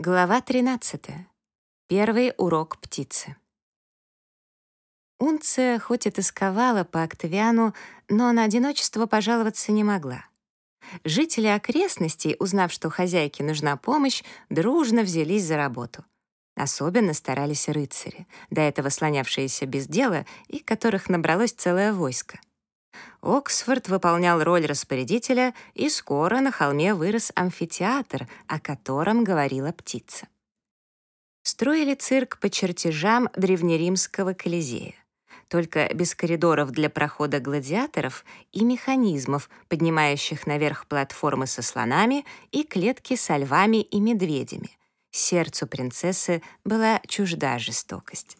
Глава 13. Первый урок птицы. Унция хоть и тосковала по Октавиану, но на одиночество пожаловаться не могла. Жители окрестностей, узнав, что хозяйке нужна помощь, дружно взялись за работу. Особенно старались рыцари, до этого слонявшиеся без дела и которых набралось целое войско. Оксфорд выполнял роль распорядителя, и скоро на холме вырос амфитеатр, о котором говорила птица. Строили цирк по чертежам древнеримского Колизея, только без коридоров для прохода гладиаторов и механизмов, поднимающих наверх платформы со слонами и клетки со львами и медведями. Сердцу принцессы была чужда жестокость.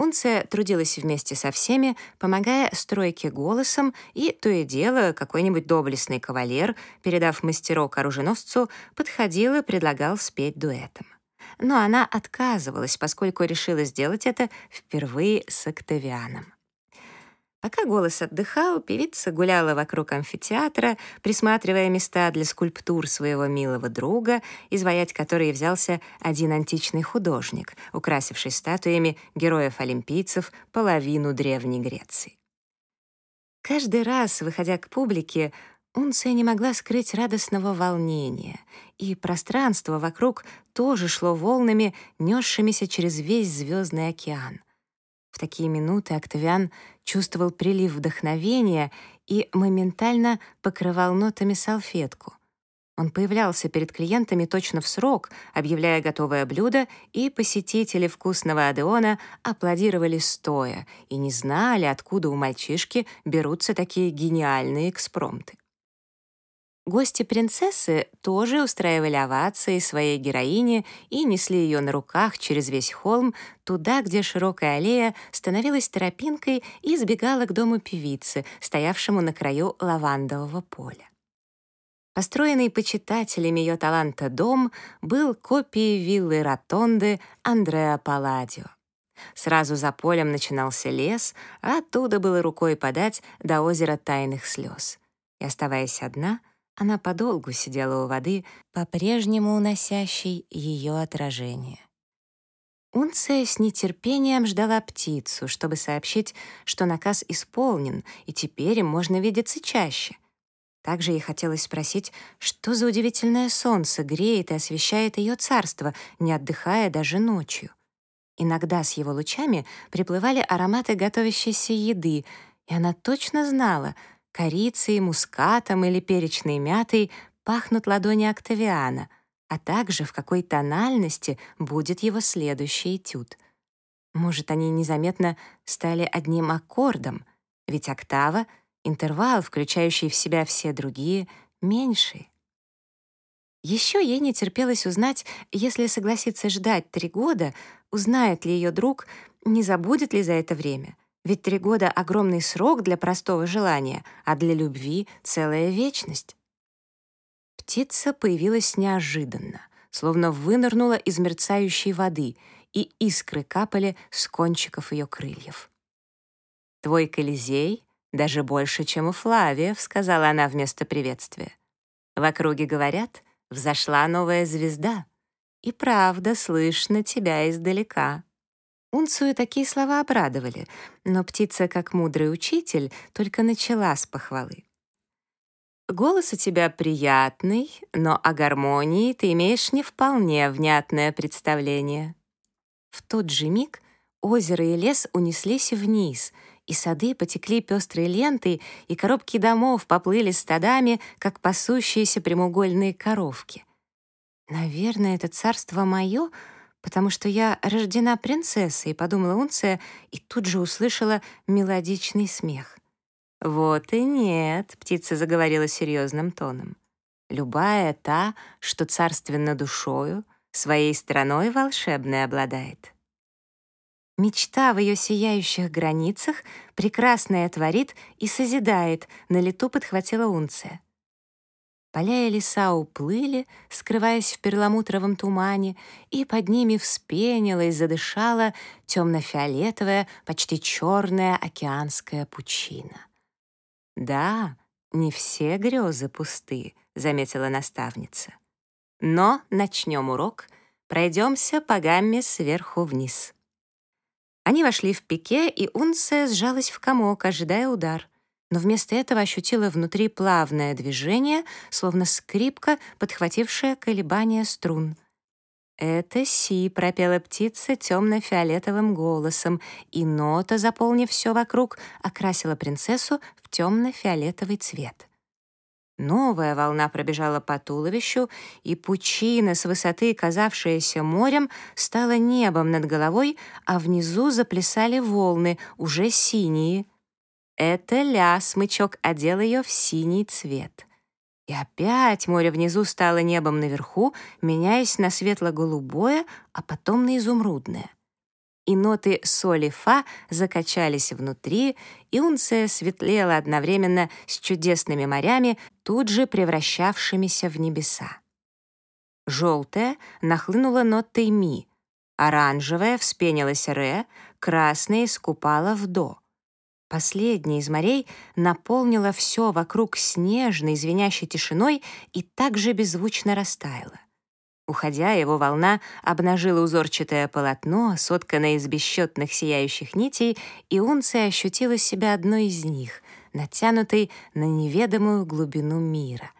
Унция трудилась вместе со всеми, помогая стройке голосом, и то и дело какой-нибудь доблестный кавалер, передав мастерок оруженосцу, подходил и предлагал спеть дуэтом. Но она отказывалась, поскольку решила сделать это впервые с Октавианом. Пока голос отдыхал, певица гуляла вокруг амфитеатра, присматривая места для скульптур своего милого друга, изваять которые взялся один античный художник, украсивший статуями героев-олимпийцев половину Древней Греции. Каждый раз, выходя к публике, Унция не могла скрыть радостного волнения, и пространство вокруг тоже шло волнами, несшимися через весь звездный океан — такие минуты Октавиан чувствовал прилив вдохновения и моментально покрывал нотами салфетку. Он появлялся перед клиентами точно в срок, объявляя готовое блюдо, и посетители вкусного Адеона аплодировали стоя и не знали, откуда у мальчишки берутся такие гениальные экспромты. Гости принцессы тоже устраивали овации своей героине и несли ее на руках через весь холм туда, где широкая аллея становилась тропинкой и сбегала к дому певицы, стоявшему на краю лавандового поля. Построенный почитателями ее таланта дом был копией виллы Ротонды Андреа Палладио. Сразу за полем начинался лес, а оттуда было рукой подать до озера тайных слез. И, оставаясь одна, она подолгу сидела у воды, по-прежнему уносящей ее отражение. Унция с нетерпением ждала птицу, чтобы сообщить, что наказ исполнен, и теперь им можно видеться чаще. Также ей хотелось спросить, что за удивительное солнце греет и освещает ее царство, не отдыхая даже ночью. Иногда с его лучами приплывали ароматы готовящейся еды, и она точно знала — корицей, мускатом или перечной мятой пахнут ладони Октавиана, а также в какой тональности будет его следующий этюд. Может, они незаметно стали одним аккордом, ведь октава — интервал, включающий в себя все другие, меньший. Еще ей не терпелось узнать, если согласится ждать три года, узнает ли ее друг, не забудет ли за это время, ведь три года — огромный срок для простого желания, а для любви — целая вечность. Птица появилась неожиданно, словно вынырнула из мерцающей воды, и искры капали с кончиков ее крыльев. «Твой Колизей даже больше, чем у Флавиев», — сказала она вместо приветствия. «В округе говорят, взошла новая звезда, и правда слышно тебя издалека». Унцию такие слова обрадовали, но птица, как мудрый учитель, только начала с похвалы. «Голос у тебя приятный, но о гармонии ты имеешь не вполне внятное представление». В тот же миг озеро и лес унеслись вниз, и сады потекли пестрой лентой, и коробки домов поплыли стадами, как пасущиеся прямоугольные коровки. «Наверное, это царство мое», потому что я рождена принцессой, подумала Унция и тут же услышала мелодичный смех. Вот и нет, птица заговорила серьезным тоном. Любая та, что царственна душою, своей страной волшебной обладает. Мечта в ее сияющих границах прекрасное творит и созидает, на лету подхватила Унция. Поля и леса уплыли, скрываясь в перламутровом тумане, и под ними вспенила и задышала темно-фиолетовая, почти черная океанская пучина. «Да, не все грезы пусты», — заметила наставница. Но начнем урок, пройдемся по гамме сверху вниз. Они вошли в пике, и Унция сжалась в комок, ожидая удар. Но вместо этого ощутила внутри плавное движение, словно скрипка, подхватившая колебания струн. «Это Си», — пропела птица темно-фиолетовым голосом, и нота, заполнив все вокруг, окрасила принцессу в темно-фиолетовый цвет. Новая волна пробежала по туловищу, и пучина с высоты, казавшаяся морем, стала небом над головой, а внизу заплясали волны, уже синие. Это ля, смычок одел ее в синий цвет. И опять море внизу стало небом наверху, меняясь на светло-голубое, а потом на изумрудное и ноты соль и фа закачались внутри, и унция светлела одновременно с чудесными морями, тут же превращавшимися в небеса. Желтая нахлынула нотой ми, оранжевая вспенилась ре, красная искупала в до. Последняя из морей наполнила все вокруг снежной, звенящей тишиной и также беззвучно растаяла. Уходя, его волна обнажила узорчатое полотно, сотканное из бесчетных сияющих нитей, и Унция ощутила себя одной из них, натянутой на неведомую глубину мира.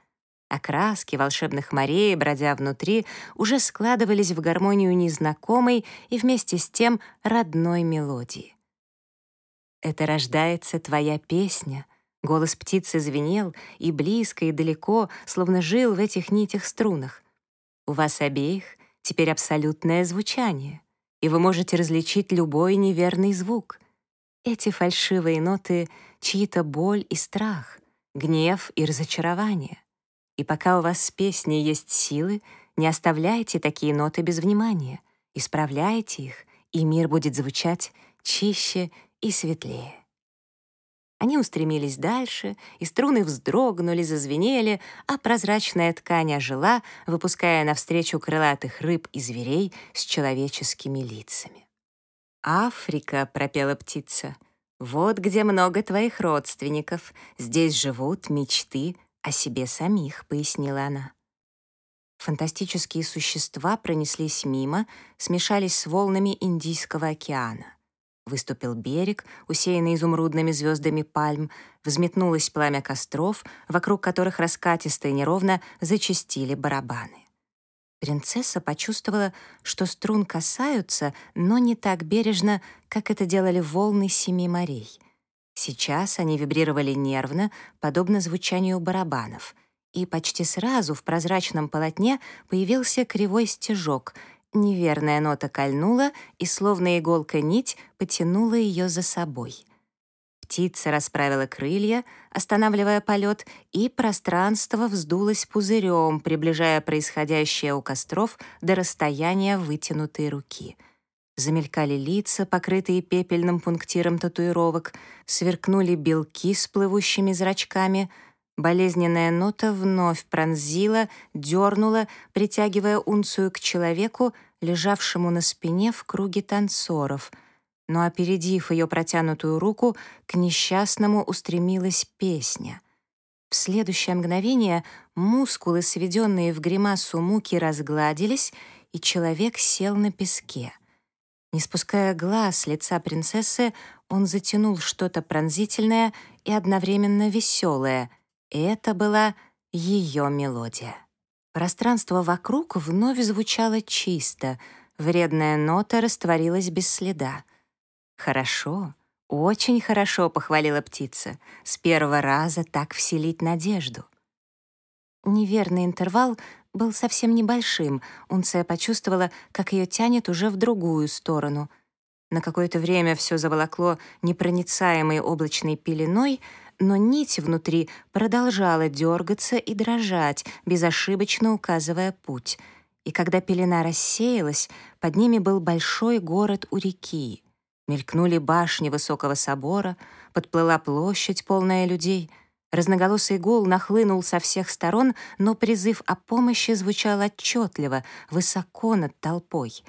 Окраски волшебных морей, бродя внутри, уже складывались в гармонию незнакомой и вместе с тем родной мелодии. «Это рождается твоя песня», Голос птицы звенел и близко, и далеко, словно жил в этих нитях-струнах. У вас обеих теперь абсолютное звучание, и вы можете различить любой неверный звук. Эти фальшивые ноты — чьи-то боль и страх, гнев и разочарование. И пока у вас с песней есть силы, не оставляйте такие ноты без внимания, исправляйте их, и мир будет звучать чище и светлее. Они устремились дальше, и струны вздрогнули, зазвенели, а прозрачная ткань ожила, выпуская навстречу крылатых рыб и зверей с человеческими лицами. «Африка», — пропела птица, — «вот где много твоих родственников. Здесь живут мечты о себе самих», — пояснила она. Фантастические существа пронеслись мимо, смешались с волнами Индийского океана. Выступил берег, усеянный изумрудными звездами пальм, взметнулось пламя костров, вокруг которых раскатисто и неровно зачастили барабаны. Принцесса почувствовала, что струн касаются, но не так бережно, как это делали волны семи морей. Сейчас они вибрировали нервно, подобно звучанию барабанов, и почти сразу в прозрачном полотне появился кривой стежок — Неверная нота кольнула, и словно иголка нить потянула ее за собой. Птица расправила крылья, останавливая полет, и пространство вздулось пузырем, приближая происходящее у костров до расстояния вытянутой руки. Замелькали лица, покрытые пепельным пунктиром татуировок, сверкнули белки с плывущими зрачками — Болезненная нота вновь пронзила, дернула, притягивая унцию к человеку, лежавшему на спине в круге танцоров. Но, опередив ее протянутую руку, к несчастному устремилась песня. В следующее мгновение мускулы, сведенные в гримасу муки, разгладились, и человек сел на песке. Не спуская глаз с лица принцессы, он затянул что-то пронзительное и одновременно веселое — это была ее мелодия. Пространство вокруг вновь звучало чисто, вредная нота растворилась без следа. «Хорошо, очень хорошо», — похвалила птица. «С первого раза так вселить надежду». Неверный интервал был совсем небольшим. Унция почувствовала, как ее тянет уже в другую сторону. На какое-то время все заволокло непроницаемой облачной пеленой, но нить внутри продолжала дергаться и дрожать, безошибочно указывая путь. И когда пелена рассеялась, под ними был большой город у реки. Мелькнули башни высокого собора, подплыла площадь, полная людей. Разноголосый гул нахлынул со всех сторон, но призыв о помощи звучал отчетливо, высоко над толпой.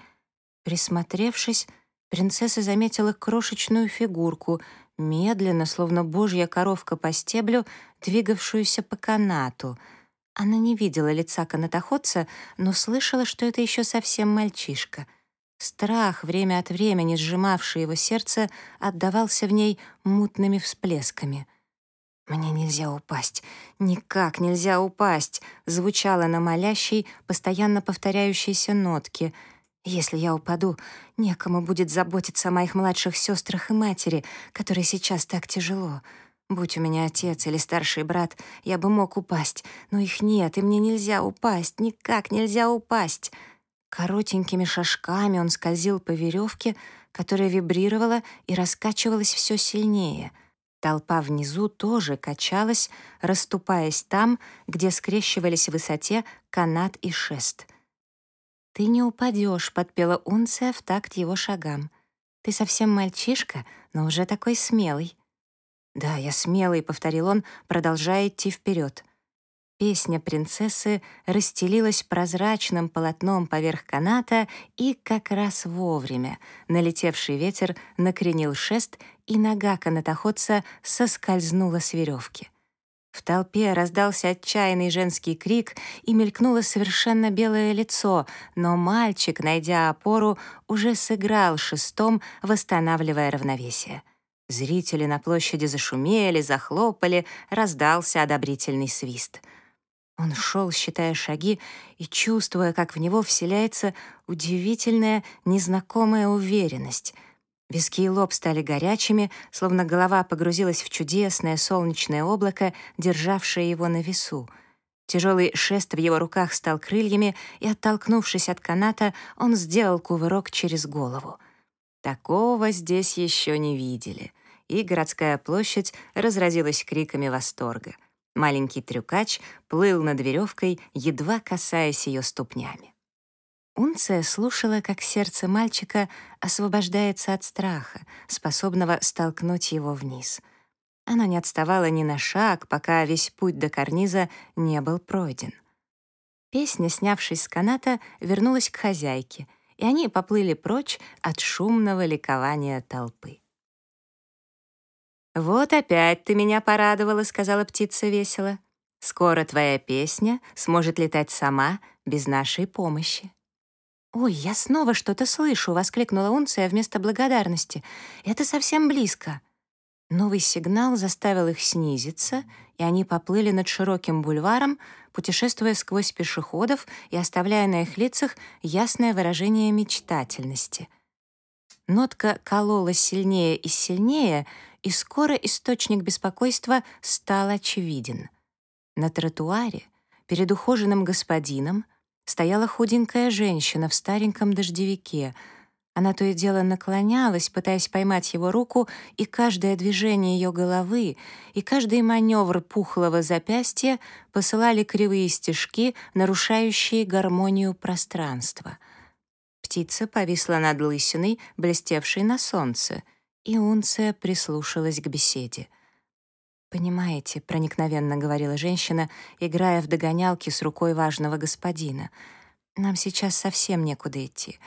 Присмотревшись, принцесса заметила крошечную фигурку — медленно, словно божья коровка по стеблю, двигавшуюся по канату. Она не видела лица канатоходца, но слышала, что это еще совсем мальчишка. Страх, время от времени сжимавший его сердце, отдавался в ней мутными всплесками. «Мне нельзя упасть, никак нельзя упасть», звучало на молящей, постоянно повторяющейся нотке. «Если я упаду, некому будет заботиться о моих младших сестрах и матери, которой сейчас так тяжело. Будь у меня отец или старший брат, я бы мог упасть, но их нет, и мне нельзя упасть, никак нельзя упасть. Коротенькими шажками он скользил по веревке, которая вибрировала и раскачивалась все сильнее. Толпа внизу тоже качалась, расступаясь там, где скрещивались в высоте канат и шест. «Ты не упадешь», — подпела Унция в такт его шагам. «Ты совсем мальчишка, но уже такой смелый. «Да, я смелый», — повторил он, продолжая идти вперед. Песня принцессы расстелилась прозрачным полотном поверх каната, и как раз вовремя налетевший ветер накренил шест, и нога канатоходца соскользнула с веревки. В толпе раздался отчаянный женский крик, и мелькнуло совершенно белое лицо, но мальчик, найдя опору, уже сыграл шестом, восстанавливая равновесие. Зрители на площади зашумели, захлопали, раздался одобрительный свист. Он шел, считая шаги, и чувствуя, как в него вселяется удивительная, незнакомая уверенность. Виски и лоб стали горячими, словно голова погрузилась в чудесное солнечное облако, державшее его на весу. Тяжелый шест в его руках стал крыльями, и, оттолкнувшись от каната, он сделал кувырок через голову. Такого здесь еще не видели — и городская площадь разразилась криками восторга. Маленький трюкач плыл над веревкой, едва касаясь ее ступнями. Унция слушала, как сердце мальчика освобождается от страха, способного столкнуть его вниз. Оно не отставало ни на шаг, пока весь путь до карниза не был пройден. Песня, снявшись с каната, вернулась к хозяйке, и они поплыли прочь от шумного ликования толпы. «Вот опять ты меня порадовала», — сказала птица весело. «Скоро твоя песня сможет летать сама, без нашей помощи». «Ой, я снова что-то слышу», — воскликнула Унция вместо благодарности. «Это совсем близко». Новый сигнал заставил их снизиться, и они поплыли над широким бульваром, путешествуя сквозь пешеходов и оставляя на их лицах ясное выражение мечтательности. Нотка кололась сильнее и сильнее — и скоро источник беспокойства стал очевиден. На тротуаре, перед ухоженным господином, стояла худенькая женщина в стареньком дождевике. Она то и дело наклонялась, пытаясь поймать его руку, и каждое движение ее головы и каждый маневр пухлого запястья посылали кривые стежки, нарушающие гармонию пространства. Птица повисла над лысиной, блестевшей на солнце — и Унция прислушалась к беседе. «Понимаете», — проникновенно говорила женщина, играя в догонялки с рукой важного господина, «нам сейчас совсем некуда идти.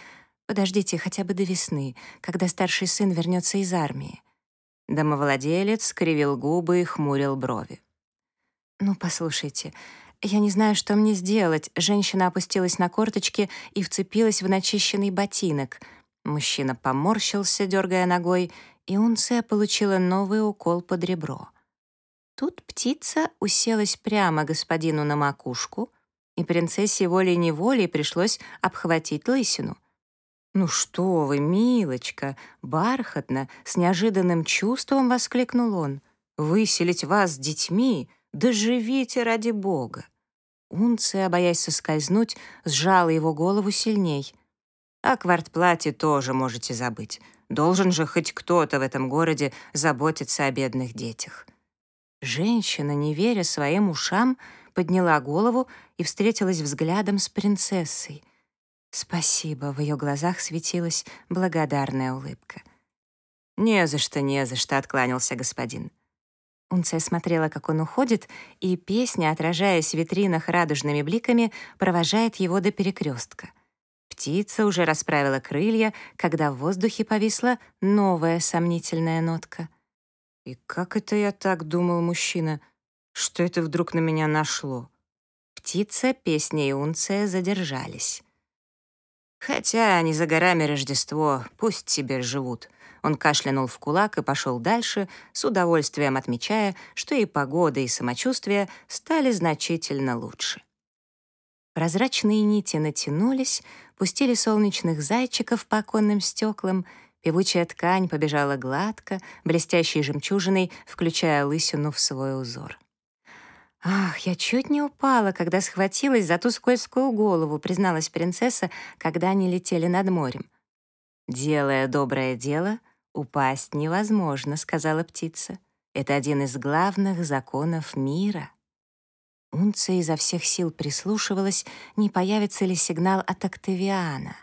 Подождите хотя бы до весны, когда старший сын вернется из армии». Домовладелец скривил губы и хмурил брови. «Ну, послушайте, я не знаю, что мне сделать». Женщина опустилась на корточки и вцепилась в начищенный ботинок — Мужчина поморщился, дергая ногой, и Унция получила новый укол под ребро. Тут птица уселась прямо господину на макушку, и принцессе волей-неволей пришлось обхватить лысину. «Ну что вы, милочка!» — бархатно, с неожиданным чувством воскликнул он. «Выселить вас с детьми? Да живите ради бога!» Унция, боясь соскользнуть, сжала его голову сильней — о квартплате тоже можете забыть. Должен же хоть кто-то в этом городе заботиться о бедных детях. Женщина, не веря своим ушам, подняла голову и встретилась взглядом с принцессой. Спасибо, в ее глазах светилась благодарная улыбка. «Не за что, не за что», — откланялся господин. Унция смотрела, как он уходит, и песня, отражаясь в витринах радужными бликами, провожает его до перекрестка. Птица уже расправила крылья, когда в воздухе повисла новая сомнительная нотка. «И как это я так думал, мужчина, что это вдруг на меня нашло? птица, песня и унция задержались. Хотя не за горами Рождество, пусть себе живут. Он кашлянул в кулак и пошел дальше, с удовольствием отмечая, что и погода, и самочувствие стали значительно лучше. Прозрачные нити натянулись, пустили солнечных зайчиков по оконным стеклам, певучая ткань побежала гладко, блестящей жемчужиной, включая лысину в свой узор. «Ах, я чуть не упала, когда схватилась за ту скользкую голову», призналась принцесса, когда они летели над морем. «Делая доброе дело, упасть невозможно», — сказала птица. «Это один из главных законов мира». Унция изо всех сил прислушивалась, не появится ли сигнал от Октавиана.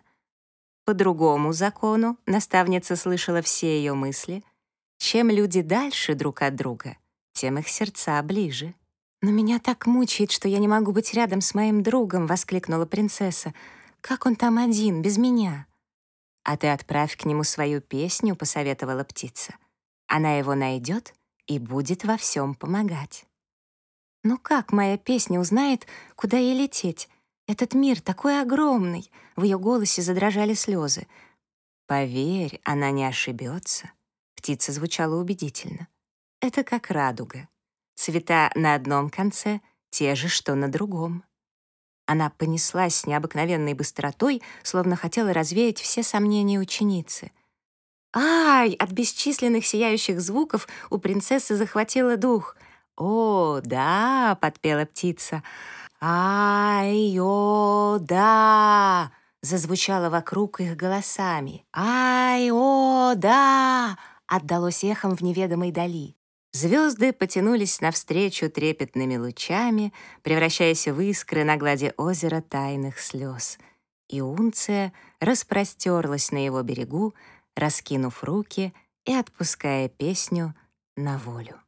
По другому закону наставница слышала все ее мысли. Чем люди дальше друг от друга, тем их сердца ближе. «Но меня так мучает, что я не могу быть рядом с моим другом», — воскликнула принцесса. «Как он там один, без меня?» «А ты отправь к нему свою песню», — посоветовала птица. «Она его найдет и будет во всем помогать». «Но как моя песня узнает, куда ей лететь? Этот мир такой огромный!» В ее голосе задрожали слезы. «Поверь, она не ошибется». Птица звучала убедительно. «Это как радуга. Цвета на одном конце те же, что на другом. Она понеслась с необыкновенной быстротой, словно хотела развеять все сомнения ученицы. «Ай!» От бесчисленных сияющих звуков у принцессы захватило дух. «О, да!» — подпела птица. «Ай-о, да!» — зазвучало вокруг их голосами. «Ай-о, да!» — отдалось эхом в неведомой дали. Звезды потянулись навстречу трепетными лучами, превращаясь в искры на глади озера тайных слез. И Унция распростерлась на его берегу, раскинув руки и отпуская песню на волю.